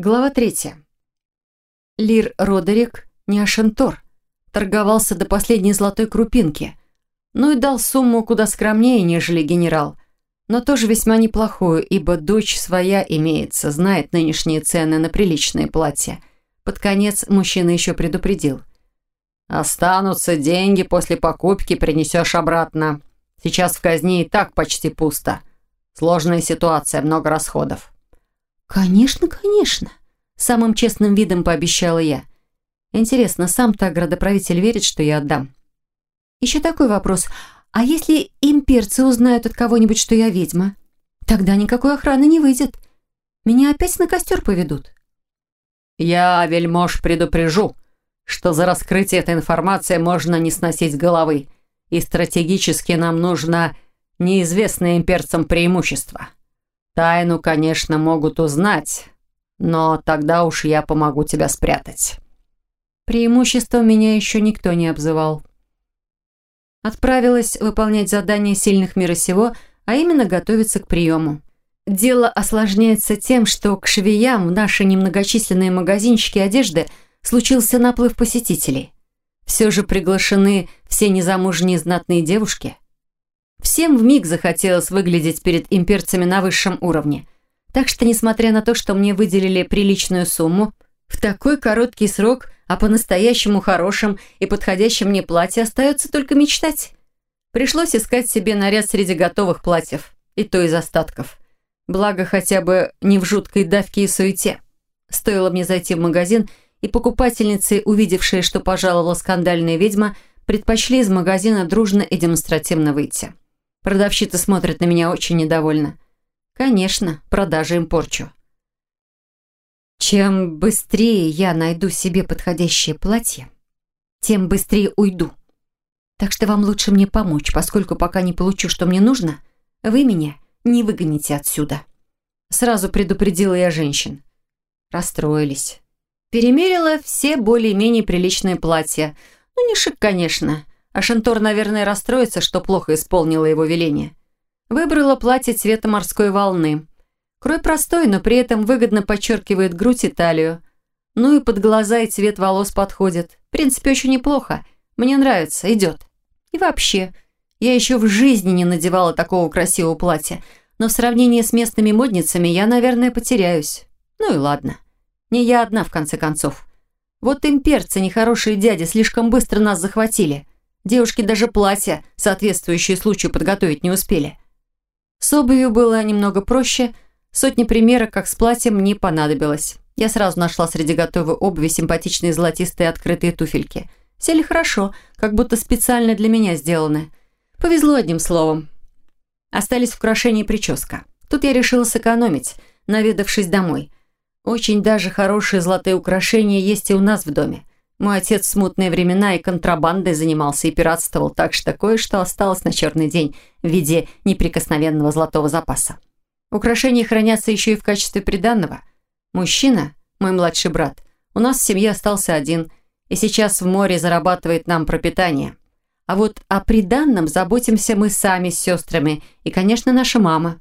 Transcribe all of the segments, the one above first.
Глава третья. Лир Родерик не Ашентор. Торговался до последней золотой крупинки. Ну и дал сумму куда скромнее, нежели генерал. Но тоже весьма неплохую, ибо дочь своя имеется, знает нынешние цены на приличные платья. Под конец мужчина еще предупредил. «Останутся деньги, после покупки принесешь обратно. Сейчас в казне и так почти пусто. Сложная ситуация, много расходов». «Конечно, конечно», – самым честным видом пообещала я. «Интересно, сам-то градоправитель верит, что я отдам?» «Еще такой вопрос. А если имперцы узнают от кого-нибудь, что я ведьма? Тогда никакой охраны не выйдет. Меня опять на костер поведут». «Я, вельмож, предупрежу, что за раскрытие этой информации можно не сносить головы, и стратегически нам нужно неизвестное имперцам преимущество». Тайну, конечно, могут узнать, но тогда уж я помогу тебя спрятать. Преимущество меня еще никто не обзывал. Отправилась выполнять задание сильных мира сего, а именно готовиться к приему. Дело осложняется тем, что к швеям в наши немногочисленные магазинчики одежды случился наплыв посетителей. Все же приглашены все незамужние знатные девушки – Всем вмиг захотелось выглядеть перед имперцами на высшем уровне. Так что, несмотря на то, что мне выделили приличную сумму, в такой короткий срок о по-настоящему хорошем и подходящем мне платье остается только мечтать. Пришлось искать себе наряд среди готовых платьев, и то из остатков. Благо, хотя бы не в жуткой давке и суете. Стоило мне зайти в магазин, и покупательницы, увидевшие, что пожаловала скандальная ведьма, предпочли из магазина дружно и демонстративно выйти. Продавщица смотрит на меня очень недовольно. Конечно, продажи им порчу. Чем быстрее я найду себе подходящее платье, тем быстрее уйду. Так что вам лучше мне помочь, поскольку пока не получу, что мне нужно, вы меня не выгоните отсюда. Сразу предупредила я женщин. Расстроились. Перемерила все более-менее приличные платья. Ну, не шик, конечно. А Шантор, наверное, расстроится, что плохо исполнила его веление. Выбрала платье цвета морской волны. Крой простой, но при этом выгодно подчеркивает грудь и талию. Ну и под глаза и цвет волос подходит. В принципе, очень неплохо. Мне нравится, идет. И вообще, я еще в жизни не надевала такого красивого платья, но в сравнении с местными модницами я, наверное, потеряюсь. Ну и ладно. Не я одна, в конце концов. Вот имперцы, нехорошие дяди, слишком быстро нас захватили. Девушки даже платья, соответствующие случаю, подготовить не успели. С обувью было немного проще. Сотни примеров, как с платьем, не понадобилось. Я сразу нашла среди готовой обуви симпатичные золотистые открытые туфельки. Сели хорошо, как будто специально для меня сделаны. Повезло одним словом. Остались украшения и прическа. Тут я решила сэкономить, наведавшись домой. Очень даже хорошие золотые украшения есть и у нас в доме. Мой отец в смутные времена и контрабандой занимался и пиратствовал, так что кое-что осталось на черный день в виде неприкосновенного золотого запаса. Украшения хранятся еще и в качестве приданного. Мужчина, мой младший брат, у нас в семье остался один, и сейчас в море зарабатывает нам пропитание. А вот о приданном заботимся мы сами с сестрами и, конечно, наша мама.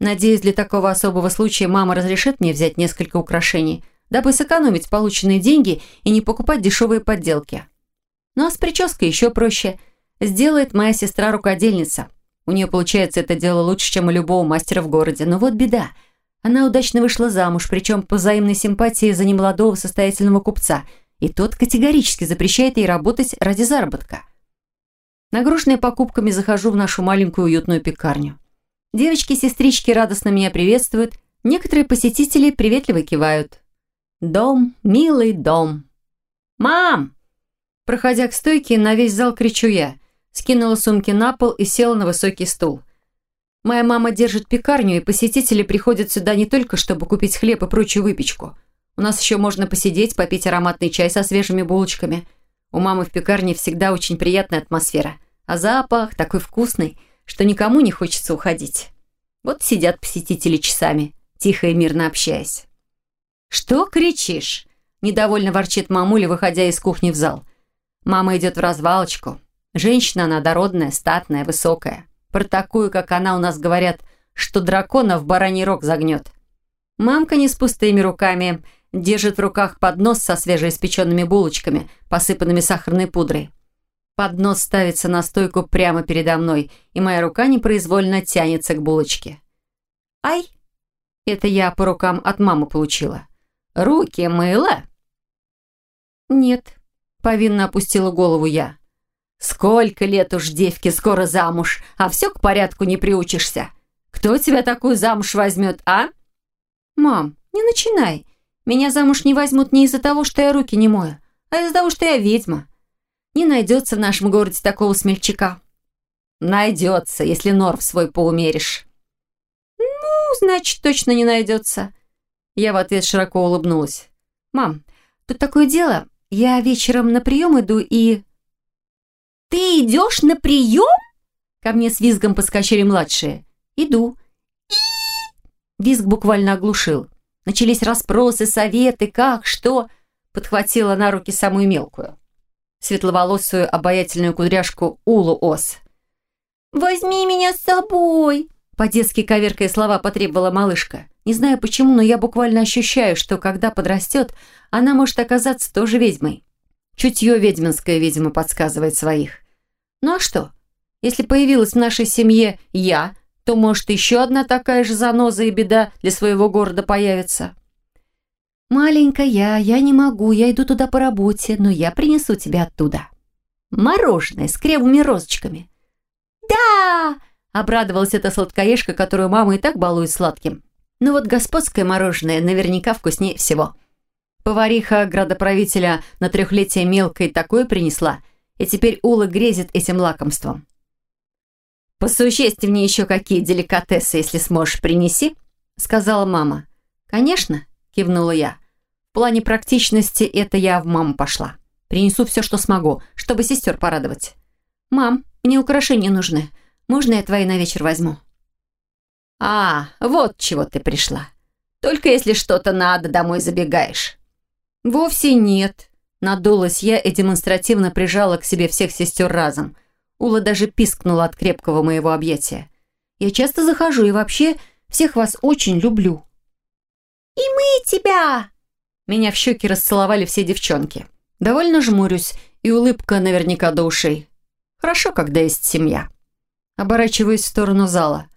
Надеюсь, для такого особого случая мама разрешит мне взять несколько украшений – дабы сэкономить полученные деньги и не покупать дешевые подделки. Ну а с прической еще проще. Сделает моя сестра-рукодельница. У нее получается это дело лучше, чем у любого мастера в городе. Но вот беда. Она удачно вышла замуж, причем по взаимной симпатии за немолодого состоятельного купца, и тот категорически запрещает ей работать ради заработка. Нагруженная покупками захожу в нашу маленькую уютную пекарню. Девочки-сестрички радостно меня приветствуют, некоторые посетители приветливо кивают. Дом, милый дом. «Мам!» Проходя к стойке, на весь зал кричу я. Скинула сумки на пол и села на высокий стул. Моя мама держит пекарню, и посетители приходят сюда не только, чтобы купить хлеб и прочую выпечку. У нас еще можно посидеть, попить ароматный чай со свежими булочками. У мамы в пекарне всегда очень приятная атмосфера. А запах такой вкусный, что никому не хочется уходить. Вот сидят посетители часами, тихо и мирно общаясь. «Что кричишь?» – недовольно ворчит мамуля, выходя из кухни в зал. Мама идет в развалочку. Женщина она дородная, статная, высокая. Про такую, как она, у нас говорят, что дракона в бараний рог загнет. Мамка не с пустыми руками, держит в руках поднос со свежеиспеченными булочками, посыпанными сахарной пудрой. Поднос ставится на стойку прямо передо мной, и моя рука непроизвольно тянется к булочке. «Ай!» Это я по рукам от мамы получила. «Руки мыла?» «Нет», — повинно опустила голову я. «Сколько лет уж девки скоро замуж, а все к порядку не приучишься. Кто тебя такую замуж возьмет, а?» «Мам, не начинай. Меня замуж не возьмут не из-за того, что я руки не мою, а из-за того, что я ведьма. Не найдется в нашем городе такого смельчака». «Найдется, если норв свой поумеришь». «Ну, значит, точно не найдется». Я в ответ широко улыбнулась. «Мам, тут такое дело. Я вечером на прием иду и...» «Ты идешь на прием?» Ко мне с визгом подскочили младшие. «Иду». Визг буквально оглушил. Начались расспросы, советы, как, что. Подхватила на руки самую мелкую. Светловолосую обаятельную кудряшку Улу Ос. «Возьми меня с собой!» По-детски коверкая слова потребовала малышка. Не знаю почему, но я буквально ощущаю, что когда подрастет, она может оказаться тоже ведьмой. Чутье ведьминское, видимо, подсказывает своих. Ну а что? Если появилась в нашей семье я, то, может, еще одна такая же заноза и беда для своего города появится. «Маленькая, я не могу, я иду туда по работе, но я принесу тебе оттуда». «Мороженое с кремовыми розочками». «Да!» – обрадовалась эта сладкоежка, которую мама и так балует сладким. «Ну вот господское мороженое наверняка вкуснее всего». Повариха градоправителя на трехлетие мелкой такое принесла, и теперь Ула грезит этим лакомством. «Посущественнее еще какие деликатесы, если сможешь, принеси», — сказала мама. «Конечно», — кивнула я. «В плане практичности это я в маму пошла. Принесу все, что смогу, чтобы сестер порадовать». «Мам, мне украшения нужны. Можно я твои на вечер возьму?» «А, вот чего ты пришла. Только если что-то надо, домой забегаешь». «Вовсе нет», — надулась я и демонстративно прижала к себе всех сестер разом. Ула даже пискнула от крепкого моего объятия. «Я часто захожу и вообще всех вас очень люблю». «И мы тебя!» Меня в щеки расцеловали все девчонки. Довольно жмурюсь, и улыбка наверняка до ушей. Хорошо, когда есть семья. Оборачиваюсь в сторону зала.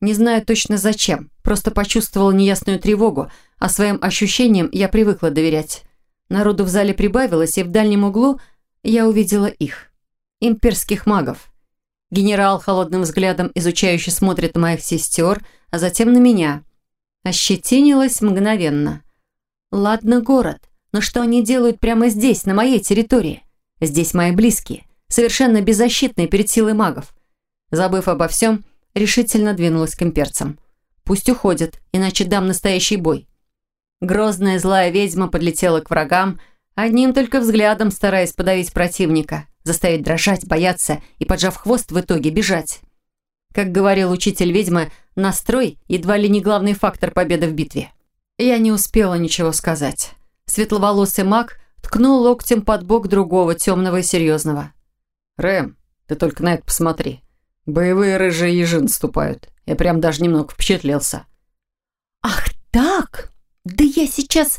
Не знаю точно зачем, просто почувствовала неясную тревогу, а своим ощущениям я привыкла доверять. Народу в зале прибавилось, и в дальнем углу я увидела их. Имперских магов. Генерал холодным взглядом изучающе смотрит на моих сестер, а затем на меня. Ощетинилась мгновенно. Ладно, город, но что они делают прямо здесь, на моей территории? Здесь мои близкие, совершенно беззащитные перед силой магов. Забыв обо всем, решительно двинулась к имперцам. Пусть уходят, иначе дам настоящий бой. Грозная злая ведьма подлетела к врагам, одним только взглядом стараясь подавить противника, заставить дрожать, бояться и, поджав хвост, в итоге бежать. Как говорил учитель ведьмы, настрой едва ли не главный фактор победы в битве. Я не успела ничего сказать. Светловолосый маг ткнул локтем под бок другого, темного и серьезного. «Рэм, ты только на это посмотри. Боевые рыжие ежи наступают. Я прям даже немного впечатлился». «Ах так!» «Да я сейчас...»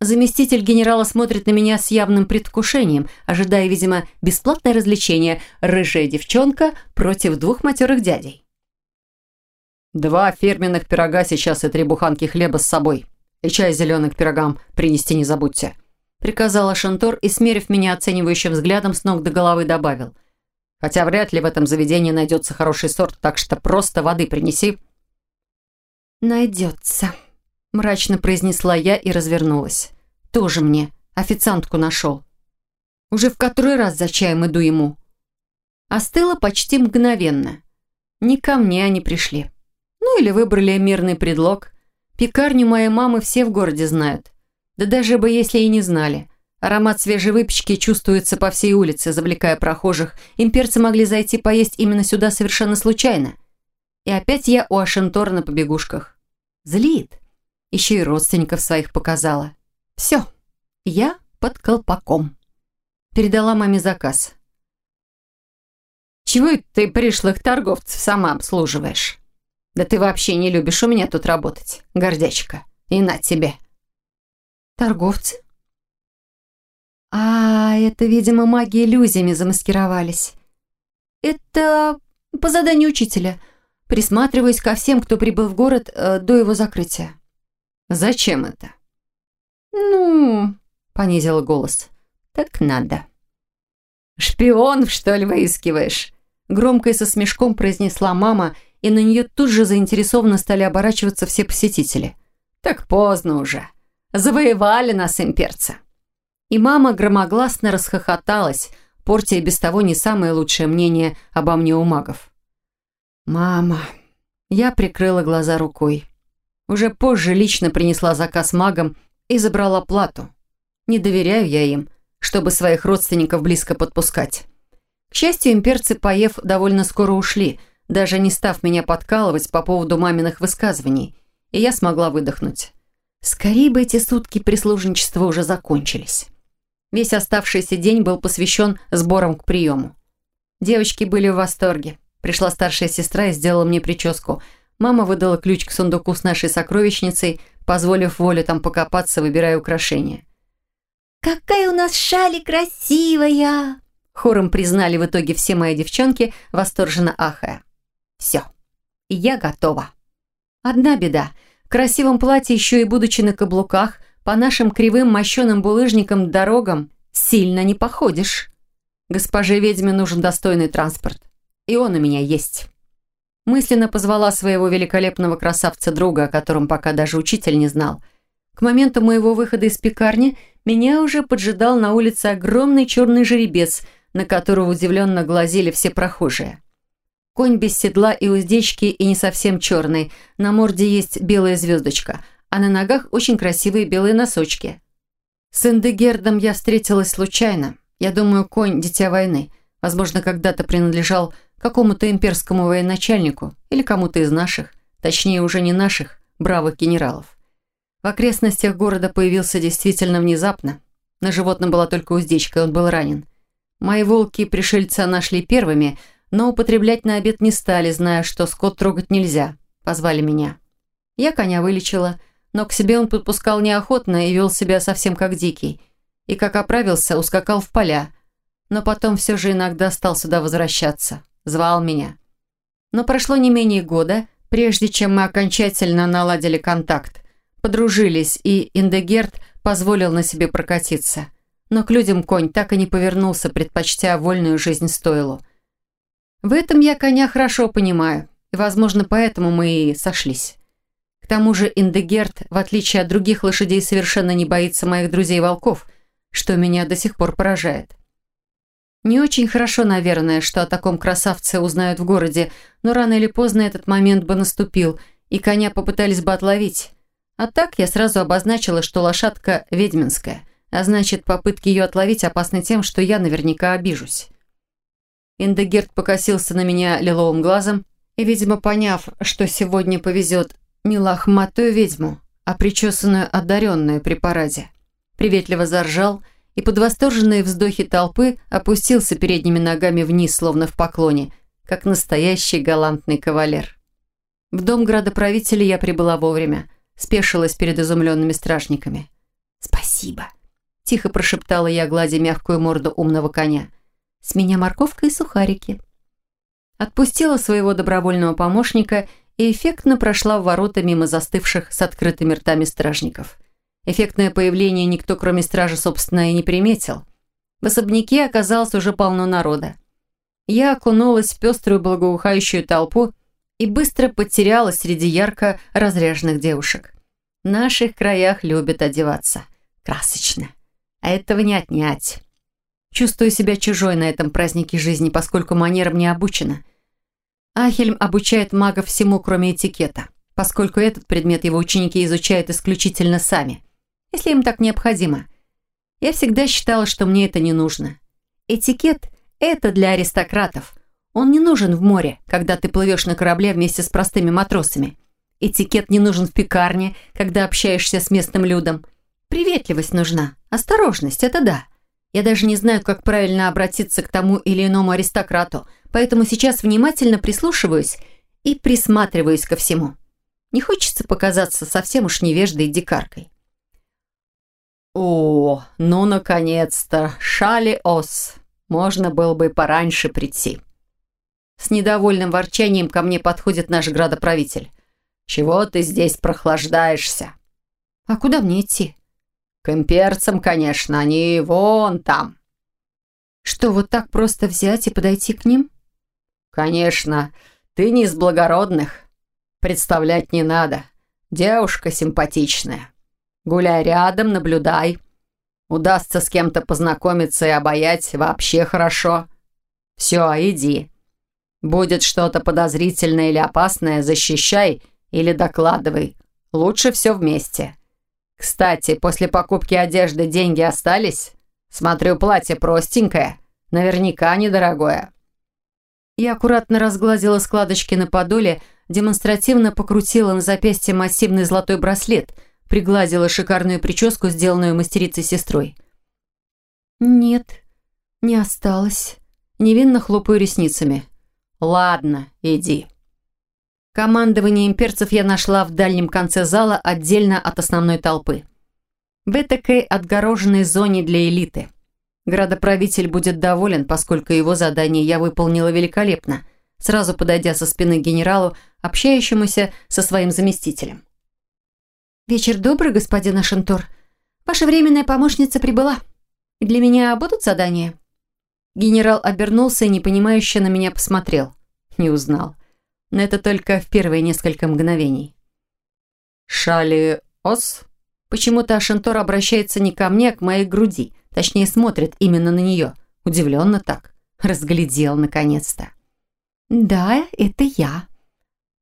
Заместитель генерала смотрит на меня с явным предвкушением, ожидая, видимо, бесплатное развлечение «Рыжая девчонка против двух матерых дядей». «Два фирменных пирога сейчас и три буханки хлеба с собой. И чай зеленый к пирогам принести не забудьте», приказала Шантор и, смерив меня оценивающим взглядом, с ног до головы добавил. «Хотя вряд ли в этом заведении найдется хороший сорт, так что просто воды принеси». «Найдется», Мрачно произнесла я и развернулась. Тоже мне. Официантку нашел. Уже в который раз за чаем иду ему. Остыло почти мгновенно. Ни ко мне они пришли. Ну или выбрали мирный предлог. Пекарню моей мамы все в городе знают. Да даже бы если и не знали. Аромат свежей выпечки чувствуется по всей улице, завлекая прохожих. Имперцы могли зайти поесть именно сюда совершенно случайно. И опять я у Ашентора на побегушках. Злит. Еще и родственников своих показала. Все, я под колпаком. Передала маме заказ. «Чего это ты пришлых торговцев сама обслуживаешь? Да ты вообще не любишь у меня тут работать, гордячка». И на тебе. Торговцы? А, это, видимо, маги иллюзиями замаскировались. Это по заданию учителя. Присматриваюсь ко всем, кто прибыл в город э, до его закрытия. Зачем это? Ну, понизила голос. Так надо. Шпион, что ли, выискиваешь? Громко и со смешком произнесла мама, и на нее тут же заинтересованно стали оборачиваться все посетители. Так поздно уже. Завоевали нас имперцы. И мама громогласно расхохоталась, портя и без того не самое лучшее мнение обо мне у магов. «Мама...» Я прикрыла глаза рукой. Уже позже лично принесла заказ магам и забрала плату. Не доверяю я им, чтобы своих родственников близко подпускать. К счастью, имперцы, поев, довольно скоро ушли, даже не став меня подкалывать по поводу маминых высказываний, и я смогла выдохнуть. Скорее бы эти сутки прислужничества уже закончились. Весь оставшийся день был посвящен сборам к приему. Девочки были в восторге. Пришла старшая сестра и сделала мне прическу. Мама выдала ключ к сундуку с нашей сокровищницей, позволив воле там покопаться, выбирая украшения. «Какая у нас шали красивая!» Хором признали в итоге все мои девчонки, восторженно ахая. «Все, я готова». Одна беда. В красивом платье, еще и будучи на каблуках, по нашим кривым мощеным булыжникам дорогам сильно не походишь. Госпоже ведьме нужен достойный транспорт. И он у меня есть. Мысленно позвала своего великолепного красавца-друга, о котором пока даже учитель не знал. К моменту моего выхода из пекарни меня уже поджидал на улице огромный черный жеребец, на которого удивленно глазели все прохожие. Конь без седла и уздечки и не совсем черный, на морде есть белая звездочка – а на ногах очень красивые белые носочки. С Индегердом я встретилась случайно. Я думаю, конь – дитя войны. Возможно, когда-то принадлежал какому-то имперскому военачальнику или кому-то из наших, точнее, уже не наших, бравых генералов. В окрестностях города появился действительно внезапно. На животном была только уздечка, и он был ранен. Мои волки пришельца нашли первыми, но употреблять на обед не стали, зная, что скот трогать нельзя. Позвали меня. Я коня вылечила, но к себе он подпускал неохотно и вел себя совсем как дикий. И как оправился, ускакал в поля. Но потом все же иногда стал сюда возвращаться. Звал меня. Но прошло не менее года, прежде чем мы окончательно наладили контакт. Подружились, и Индегерт позволил на себе прокатиться. Но к людям конь так и не повернулся, предпочтя вольную жизнь стоилу. В этом я коня хорошо понимаю, и, возможно, поэтому мы и сошлись. К тому же Индегерт, в отличие от других лошадей, совершенно не боится моих друзей-волков, что меня до сих пор поражает. Не очень хорошо, наверное, что о таком красавце узнают в городе, но рано или поздно этот момент бы наступил, и коня попытались бы отловить. А так я сразу обозначила, что лошадка ведьминская, а значит, попытки ее отловить опасны тем, что я наверняка обижусь. Индегерт покосился на меня лиловым глазом и, видимо, поняв, что сегодня повезет не лохматую ведьму, а причесанную одаренную при параде. Приветливо заржал и под восторженные вздохи толпы опустился передними ногами вниз, словно в поклоне, как настоящий галантный кавалер. В дом градоправителя я прибыла вовремя, спешилась перед изумленными стражниками. «Спасибо», – тихо прошептала я, гладя мягкую морду умного коня. «С меня морковка и сухарики». Отпустила своего добровольного помощника и эффектно прошла в ворота мимо застывших с открытыми ртами стражников. Эффектное появление никто, кроме стражи, собственно, и не приметил. В особняке оказалось уже полно народа. Я окунулась в пеструю благоухающую толпу и быстро потерялась среди ярко разряженных девушек. В наших краях любят одеваться. Красочно. А этого не отнять. Чувствую себя чужой на этом празднике жизни, поскольку манерам не обучена. Ахельм обучает магов всему, кроме этикета, поскольку этот предмет его ученики изучают исключительно сами, если им так необходимо. Я всегда считала, что мне это не нужно. Этикет – это для аристократов. Он не нужен в море, когда ты плывешь на корабле вместе с простыми матросами. Этикет не нужен в пекарне, когда общаешься с местным людом. Приветливость нужна, осторожность – это да. Я даже не знаю, как правильно обратиться к тому или иному аристократу – поэтому сейчас внимательно прислушиваюсь и присматриваюсь ко всему. Не хочется показаться совсем уж невеждой и дикаркой. «О, ну, наконец-то! Шали-ос! Можно было бы пораньше прийти!» С недовольным ворчанием ко мне подходит наш градоправитель. «Чего ты здесь прохлаждаешься?» «А куда мне идти?» «К имперцам, конечно, они вон там». «Что, вот так просто взять и подойти к ним?» «Конечно, ты не из благородных. Представлять не надо. Девушка симпатичная. Гуляй рядом, наблюдай. Удастся с кем-то познакомиться и обаять вообще хорошо. Все, иди. Будет что-то подозрительное или опасное, защищай или докладывай. Лучше все вместе. Кстати, после покупки одежды деньги остались? Смотрю, платье простенькое, наверняка недорогое. Я аккуратно разгладила складочки на подоле, демонстративно покрутила на запястье массивный золотой браслет, пригладила шикарную прическу, сделанную мастерицей-сестрой. «Нет, не осталось». Невинно хлопаю ресницами. «Ладно, иди». Командование имперцев я нашла в дальнем конце зала, отдельно от основной толпы. В этакой отгороженной зоне для элиты. Градоправитель будет доволен, поскольку его задание я выполнила великолепно, сразу подойдя со спины генералу, общающемуся со своим заместителем. «Вечер добрый, господин Ашентур. Ваша временная помощница прибыла. И для меня будут задания?» Генерал обернулся и непонимающе на меня посмотрел. Не узнал. Но это только в первые несколько мгновений. «Шали Ос?» Почему-то Ашентор обращается не ко мне, а к моей груди. Точнее, смотрит именно на нее. Удивленно так. Разглядел, наконец-то. «Да, это я».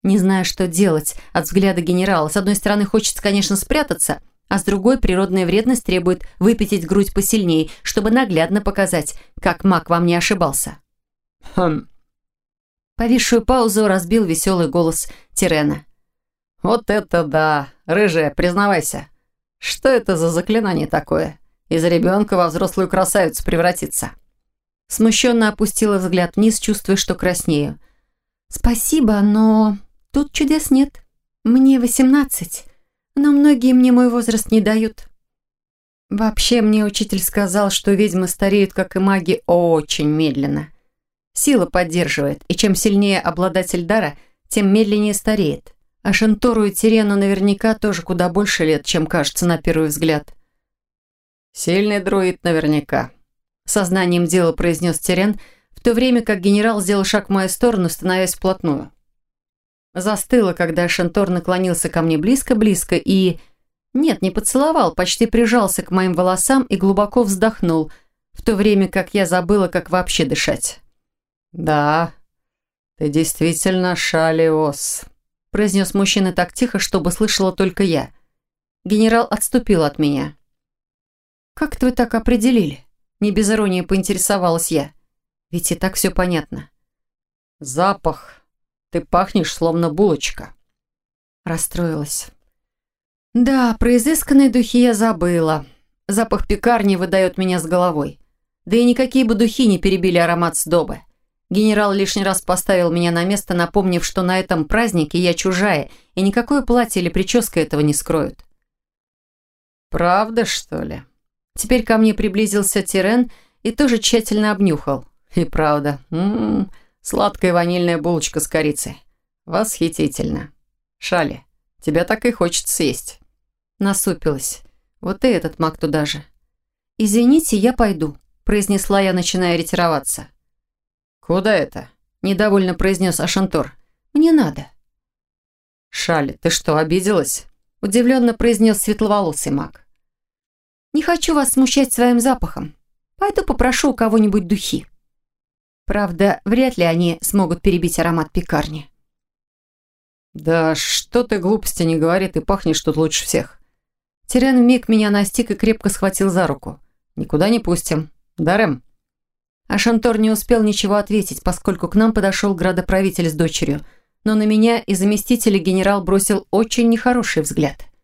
Не знаю, что делать от взгляда генерала. С одной стороны, хочется, конечно, спрятаться, а с другой природная вредность требует выпятить грудь посильнее, чтобы наглядно показать, как маг вам не ошибался. Хм. Повисшую паузу разбил веселый голос Тирена. «Вот это да! Рыжая, признавайся. Что это за заклинание такое? Из ребенка во взрослую красавицу превратиться?» Смущенно опустила взгляд вниз, чувствуя, что краснею. «Спасибо, но тут чудес нет. Мне восемнадцать но многие мне мой возраст не дают. Вообще, мне учитель сказал, что ведьмы стареют, как и маги, очень медленно. Сила поддерживает, и чем сильнее обладатель дара, тем медленнее стареет. А Шентору и Тирену наверняка тоже куда больше лет, чем кажется на первый взгляд. «Сильный друид наверняка», — сознанием дела произнес Тирен, в то время как генерал сделал шаг в мою сторону, становясь вплотную. Застыла, когда Шентор наклонился ко мне близко-близко и... Нет, не поцеловал, почти прижался к моим волосам и глубоко вздохнул, в то время как я забыла, как вообще дышать. «Да, ты действительно шалиос», – произнес мужчина так тихо, чтобы слышала только я. Генерал отступил от меня. «Как вы так определили?» Не без иронии поинтересовалась я. Ведь и так все понятно. «Запах», ты пахнешь, словно булочка». Расстроилась. Да, про изысканные духи я забыла. Запах пекарни выдает меня с головой. Да и никакие бы духи не перебили аромат сдобы. Генерал лишний раз поставил меня на место, напомнив, что на этом празднике я чужая, и никакое платье или прическа этого не скроют. «Правда, что ли?» Теперь ко мне приблизился Тирен и тоже тщательно обнюхал. И правда. М -м -м. Сладкая ванильная булочка с корицей. Восхитительно. Шали, тебя так и хочется съесть. Насупилась. Вот и этот маг туда же. «Извините, я пойду», – произнесла я, начиная ретироваться. «Куда это?» – недовольно произнес Ашантор. «Мне надо». «Шали, ты что, обиделась?» – удивленно произнес светловолосый маг. «Не хочу вас смущать своим запахом. Пойду попрошу у кого-нибудь духи». Правда, вряд ли они смогут перебить аромат пекарни. «Да что ты глупости не говори, ты пахнешь тут лучше всех». Тирен вмиг меня настиг и крепко схватил за руку. «Никуда не пустим. Дарем?» А Шантор не успел ничего ответить, поскольку к нам подошел градоправитель с дочерью, но на меня и заместителя генерал бросил очень нехороший взгляд –